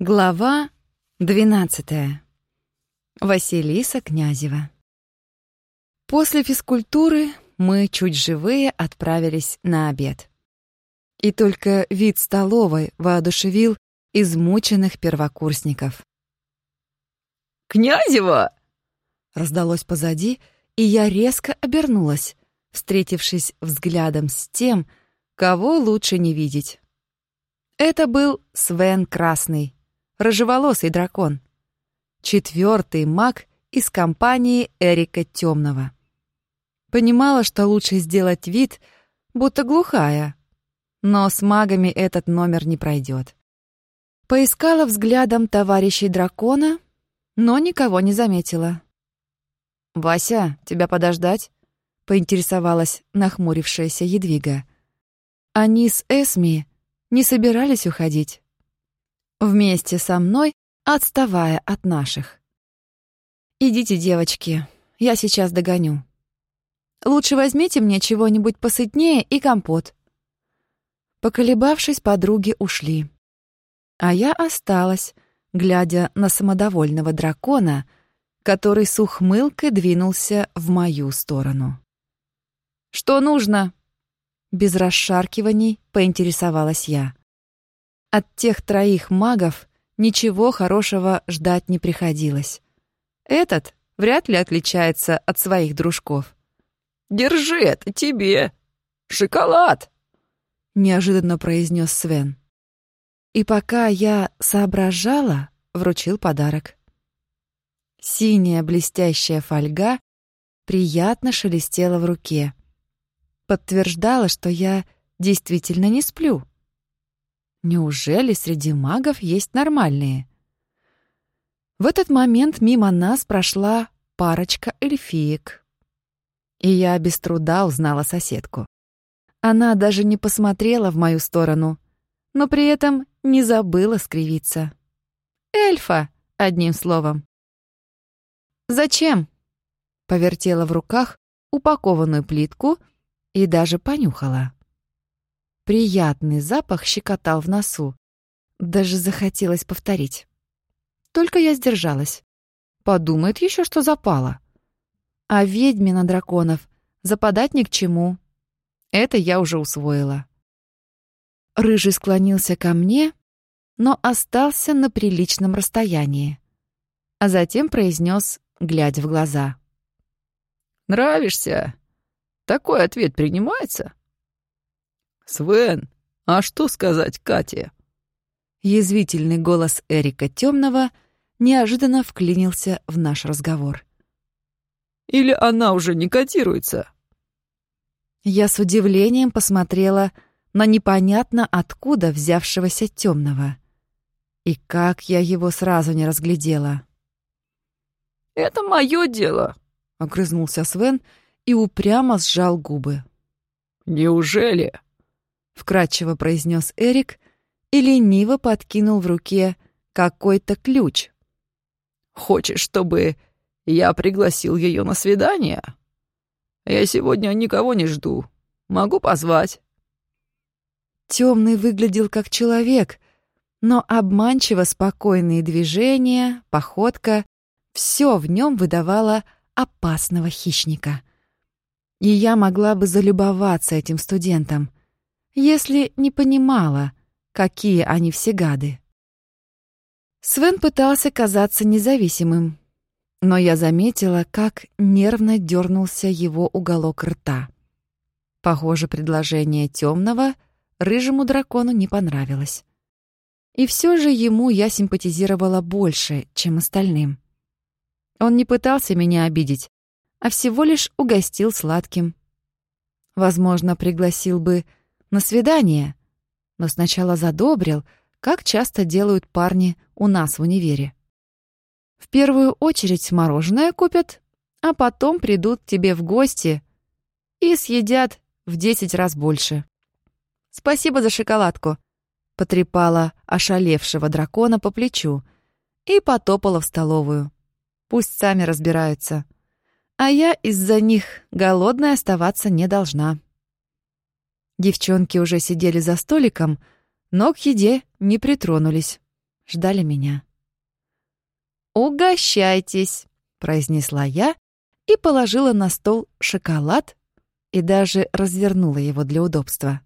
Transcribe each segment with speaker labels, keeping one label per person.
Speaker 1: Глава двенадцатая. Василиса Князева. После физкультуры мы чуть живые отправились на обед. И только вид столовой воодушевил измученных первокурсников.
Speaker 2: «Князева!»
Speaker 1: Раздалось позади, и я резко обернулась, встретившись взглядом с тем, кого лучше не видеть. Это был Свен Красный, рыжеволосый дракон. Четвертый маг из компании Эрика Темного. Понимала, что лучше сделать вид, будто глухая. Но с магами этот номер не пройдет. Поискала взглядом товарищей дракона, но никого не заметила. «Вася, тебя подождать?» — поинтересовалась нахмурившаяся Едвига. Они с Эсми не собирались уходить вместе со мной, отставая от наших. «Идите, девочки, я сейчас догоню. Лучше возьмите мне чего-нибудь посытнее и компот». Поколебавшись, подруги ушли. А я осталась, глядя на самодовольного дракона, который с ухмылкой двинулся в мою сторону. «Что нужно?» Без расшаркиваний поинтересовалась я. От тех троих магов ничего хорошего ждать не приходилось. Этот вряд ли отличается от своих дружков.
Speaker 2: «Держи это тебе! Шоколад!»
Speaker 1: — неожиданно произнес Свен. И пока я соображала, вручил подарок. Синяя блестящая фольга приятно шелестела в руке. Подтверждала, что я действительно не сплю. Неужели среди магов есть нормальные? В этот момент мимо нас прошла парочка эльфиек. И я без труда узнала соседку. Она даже не посмотрела в мою сторону, но при этом не забыла скривиться. «Эльфа!» — одним словом. «Зачем?» — повертела в руках упакованную плитку и даже понюхала. Приятный запах щекотал в носу. Даже захотелось повторить. Только я сдержалась. Подумает еще, что запала. А ведьме на драконов западать ни к чему. Это я уже усвоила. Рыжий склонился ко мне, но остался на приличном расстоянии. А затем произнес, глядя в глаза.
Speaker 2: «Нравишься? Такой ответ принимается?» «Свен, а что сказать Кате?»
Speaker 1: Язвительный голос Эрика Темного неожиданно вклинился в наш разговор.
Speaker 2: «Или она уже не котируется?»
Speaker 1: Я с удивлением посмотрела на непонятно откуда взявшегося темного. И как я его сразу не разглядела.
Speaker 2: «Это мое дело», — огрызнулся Свен и упрямо сжал губы. «Неужели?»
Speaker 1: Вкрадчиво произнес Эрик и лениво подкинул в руке какой-то ключ.
Speaker 2: Хочешь, чтобы я пригласил ее на свидание? Я сегодня никого не жду. Могу позвать.
Speaker 1: Темный выглядел как человек, но обманчиво спокойные движения, походка — все в нем выдавало опасного хищника. И я могла бы залюбоваться этим студентом если не понимала, какие они все гады. Свен пытался казаться независимым, но я заметила, как нервно дернулся его уголок рта. Похоже, предложение темного рыжему дракону не понравилось. И все же ему я симпатизировала больше, чем остальным. Он не пытался меня обидеть, а всего лишь угостил сладким. Возможно, пригласил бы на свидание, но сначала задобрил, как часто делают парни у нас в универе. В первую очередь мороженое купят, а потом придут к тебе в гости и съедят в десять раз больше. «Спасибо за шоколадку», — потрепала ошалевшего дракона по плечу и потопала в столовую. Пусть сами разбираются. А я из-за них голодной оставаться не должна. Девчонки уже сидели за столиком, но к еде не притронулись. ждали меня. «Угощайтесь», — произнесла я и положила на стол шоколад и даже развернула его для удобства.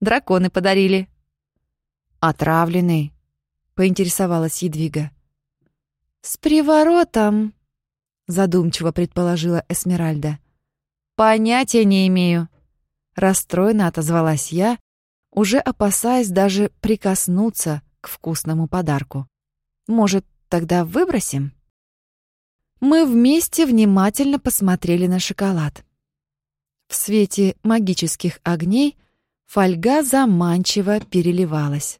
Speaker 1: «Драконы подарили». «Отравленный», — поинтересовалась Едвига. «С приворотом», — задумчиво предположила Эсмеральда. «Понятия не имею», — расстроенно отозвалась я, уже опасаясь даже прикоснуться к вкусному подарку. «Может, тогда выбросим?» Мы вместе внимательно посмотрели на шоколад. В свете магических огней фольга заманчиво переливалась.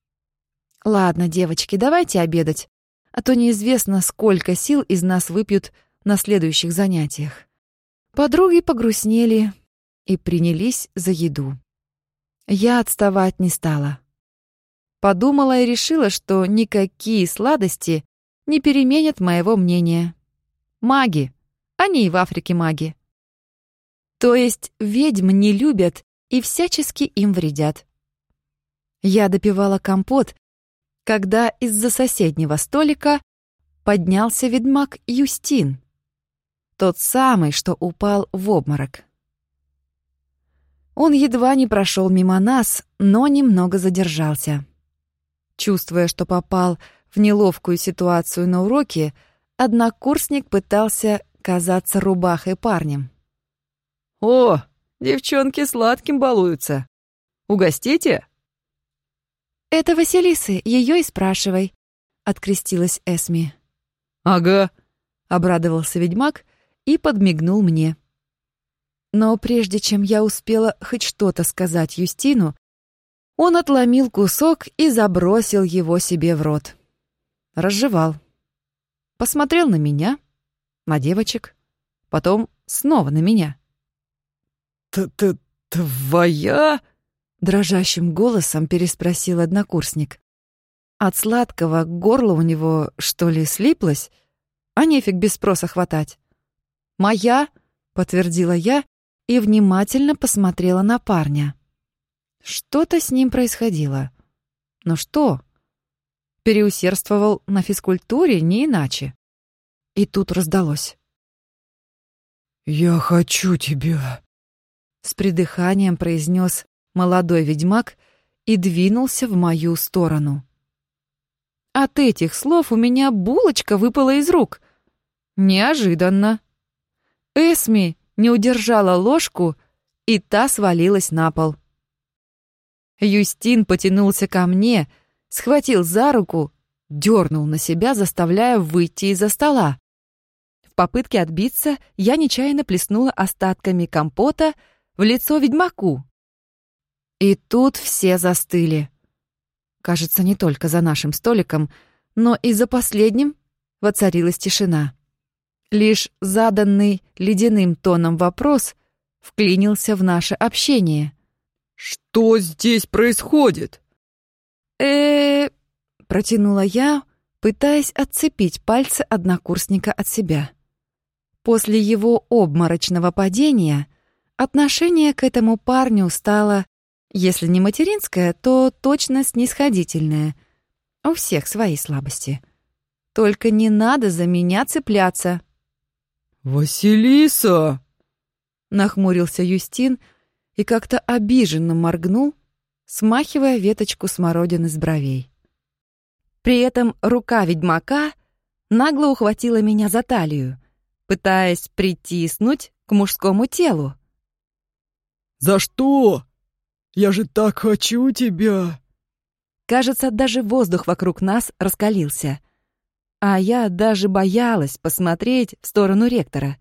Speaker 1: «Ладно, девочки, давайте обедать, а то неизвестно, сколько сил из нас выпьют на следующих занятиях». Подруги погрустнели и принялись за еду. Я отставать не стала. Подумала и решила, что никакие сладости не переменят моего мнения. Маги. Они и в Африке маги. То есть ведьм не любят и всячески им вредят. Я допивала компот, когда из-за соседнего столика поднялся ведьмак Юстин. Тот самый, что упал в обморок. Он едва не прошел мимо нас, но немного задержался. Чувствуя, что попал в неловкую ситуацию на уроке, однокурсник пытался казаться рубахой парнем.
Speaker 2: «О, девчонки сладким балуются. Угостите?»
Speaker 1: «Это Василисы, ее и спрашивай», — открестилась Эсми.
Speaker 2: «Ага», —
Speaker 1: обрадовался ведьмак и подмигнул мне. Но прежде чем я успела хоть что-то сказать Юстину, он отломил кусок и забросил его себе в рот. Разжевал. Посмотрел на меня, на девочек, потом снова на меня.
Speaker 2: «Т-т... твоя?»
Speaker 1: — дрожащим голосом переспросил однокурсник. От сладкого горло у него, что ли, слиплось, а нефиг без спроса хватать. «Моя?» — подтвердила я и внимательно посмотрела на парня. Что-то с ним происходило. Но что? Переусердствовал на физкультуре не иначе. И тут раздалось.
Speaker 2: «Я хочу тебя», —
Speaker 1: с придыханием произнес молодой ведьмак и двинулся в мою сторону. От этих слов у меня булочка выпала из рук. Неожиданно. Эсми не удержала ложку, и та свалилась на пол. Юстин потянулся ко мне, схватил за руку, дернул на себя, заставляя выйти из-за стола. В попытке отбиться я нечаянно плеснула остатками компота в лицо ведьмаку. И тут все застыли. Кажется, не только за нашим столиком, но и за последним воцарилась тишина. Лишь заданный ледяным тоном вопрос вклинился в наше общение.
Speaker 2: «Что здесь происходит?»
Speaker 1: э протянула я, пытаясь отцепить пальцы однокурсника от себя. После его обморочного падения отношение к этому парню стало, если не материнское, то точно снисходительное. У всех свои слабости. Только не надо за меня цепляться.
Speaker 2: «Василиса!» — нахмурился Юстин и как-то обиженно моргнул, смахивая веточку смородины с бровей.
Speaker 1: При этом рука ведьмака нагло ухватила меня за талию, пытаясь притиснуть к мужскому телу.
Speaker 2: «За что? Я же так хочу тебя!»
Speaker 1: Кажется, даже воздух вокруг нас раскалился — а я даже боялась посмотреть в сторону ректора,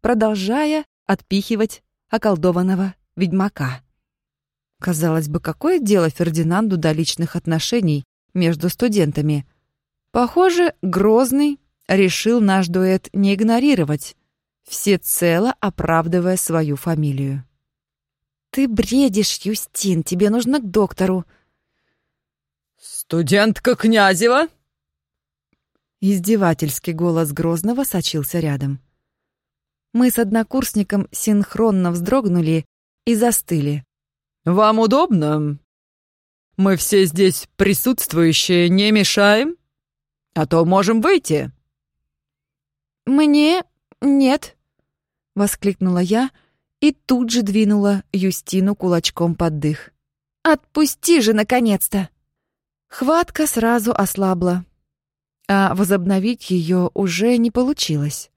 Speaker 1: продолжая отпихивать околдованного ведьмака. Казалось бы, какое дело Фердинанду до личных отношений между студентами? Похоже, Грозный решил наш дуэт не игнорировать, всецело оправдывая свою фамилию. «Ты бредишь, Юстин, тебе нужно к доктору».
Speaker 2: «Студентка Князева?»
Speaker 1: Издевательский голос Грозного сочился рядом. Мы с однокурсником синхронно вздрогнули и застыли.
Speaker 2: «Вам удобно?» Мы все здесь присутствующие не мешаем? А то можем выйти».
Speaker 1: «Мне нет», — воскликнула я и тут же двинула Юстину кулачком под дых. «Отпусти же, наконец-то!» Хватка сразу ослабла, а возобновить ее уже не получилось.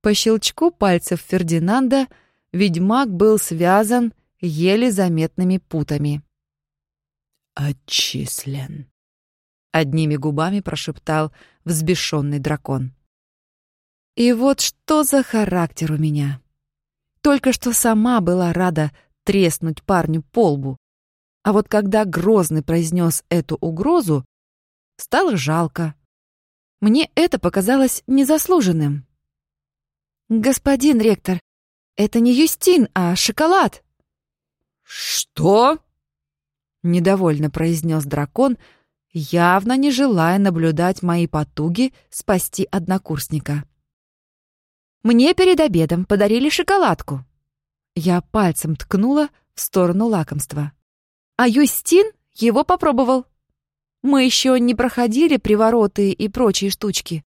Speaker 1: По щелчку пальцев Фердинанда ведьмак был связан еле заметными путами.
Speaker 2: «Отчислен», —
Speaker 1: одними губами прошептал взбешенный дракон. И вот что за характер у меня. Только что сама была рада треснуть парню по лбу. А вот когда Грозный произнес эту угрозу, стало жалко. Мне это показалось незаслуженным. «Господин ректор, это не Юстин, а шоколад!»
Speaker 2: «Что?»
Speaker 1: — недовольно произнес дракон, явно не желая наблюдать мои потуги спасти однокурсника. «Мне перед обедом подарили шоколадку». Я пальцем ткнула в сторону лакомства. А Юстин его попробовал. Мы еще не проходили привороты и прочие штучки.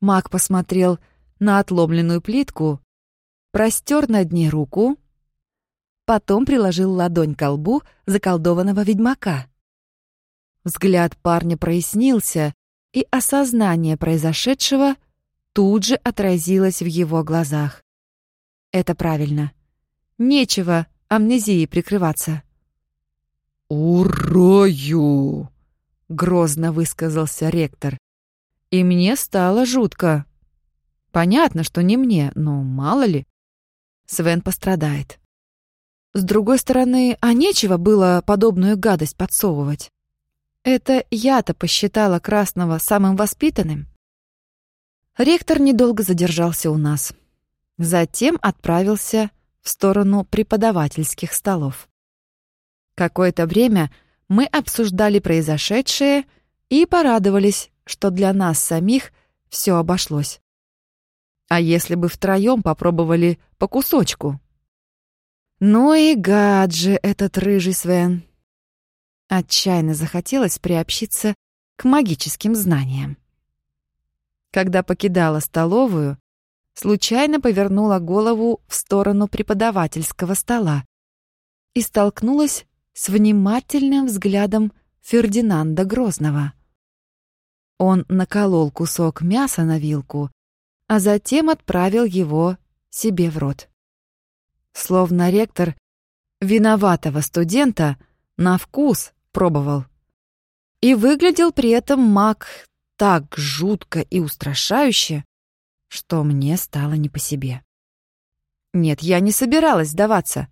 Speaker 1: Маг посмотрел на отломленную плитку, простер над ней руку, потом приложил ладонь к лбу заколдованного ведьмака. Взгляд парня прояснился, и осознание произошедшего тут же отразилось в его глазах. Это правильно. Нечего амнезией прикрываться.
Speaker 2: «Урою!»
Speaker 1: — грозно высказался ректор. И мне стало жутко. Понятно, что не мне, но мало ли. Свен пострадает. С другой стороны, а нечего было подобную гадость подсовывать. Это я-то посчитала Красного самым воспитанным. Ректор недолго задержался у нас. Затем отправился в сторону преподавательских столов. Какое-то время мы обсуждали произошедшее и порадовались, что для нас самих все обошлось. А если бы втроем попробовали по кусочку? Ну и гад же этот рыжий Свен. Отчаянно захотелось приобщиться к магическим знаниям. Когда покидала столовую, случайно повернула голову в сторону преподавательского стола и столкнулась с внимательным взглядом Фердинанда Грозного. Он наколол кусок мяса на вилку, а затем отправил его себе в рот. Словно ректор виноватого студента на вкус пробовал. И выглядел при этом маг так жутко и устрашающе, что мне стало не по себе. Нет, я не собиралась сдаваться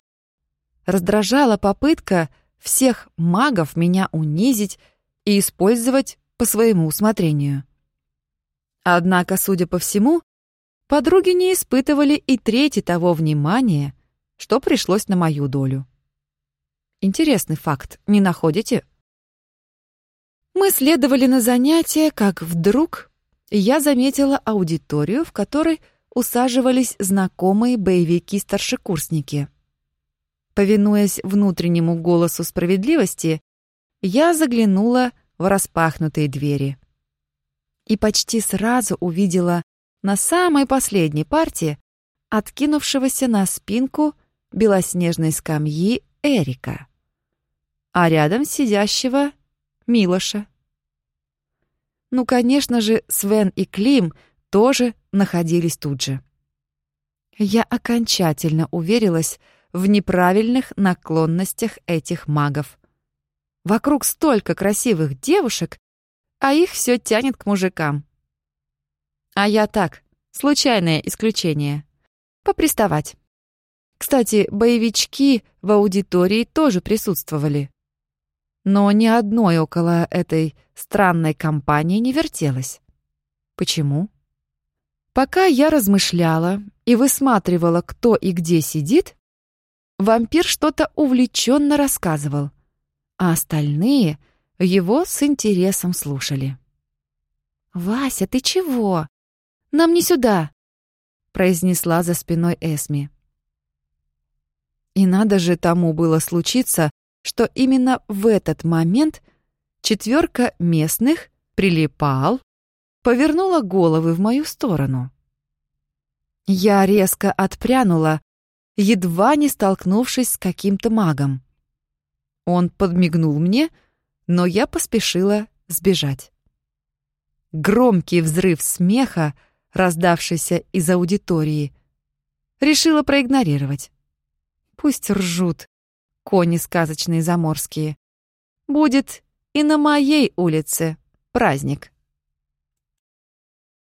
Speaker 1: раздражала попытка всех магов меня унизить и использовать по своему усмотрению. Однако, судя по всему, подруги не испытывали и трети того внимания, что пришлось на мою долю. Интересный факт, не находите? Мы следовали на занятия, как вдруг я заметила аудиторию, в которой усаживались знакомые боевики-старшекурсники. Повинуясь внутреннему голосу справедливости, я заглянула в распахнутые двери. И почти сразу увидела на самой последней партии откинувшегося на спинку белоснежной скамьи Эрика, а рядом сидящего Милоша. Ну, конечно же, Свен и Клим тоже находились тут же. Я окончательно уверилась, в неправильных наклонностях этих магов. Вокруг столько красивых девушек, а их все тянет к мужикам. А я так, случайное исключение. Поприставать. Кстати, боевички в аудитории тоже присутствовали. Но ни одной около этой странной компании не вертелось. Почему? Пока я размышляла и высматривала, кто и где сидит, Вампир что-то увлеченно рассказывал, а остальные его с интересом слушали. «Вася, ты чего? Нам не сюда!» — произнесла за спиной Эсми. И надо же тому было случиться, что именно в этот момент четверка местных прилипал, повернула головы в мою сторону. Я резко отпрянула, едва не столкнувшись с каким-то магом. Он подмигнул мне, но я поспешила сбежать. Громкий взрыв смеха, раздавшийся из аудитории, решила проигнорировать. Пусть ржут, кони сказочные заморские. Будет и на моей улице праздник.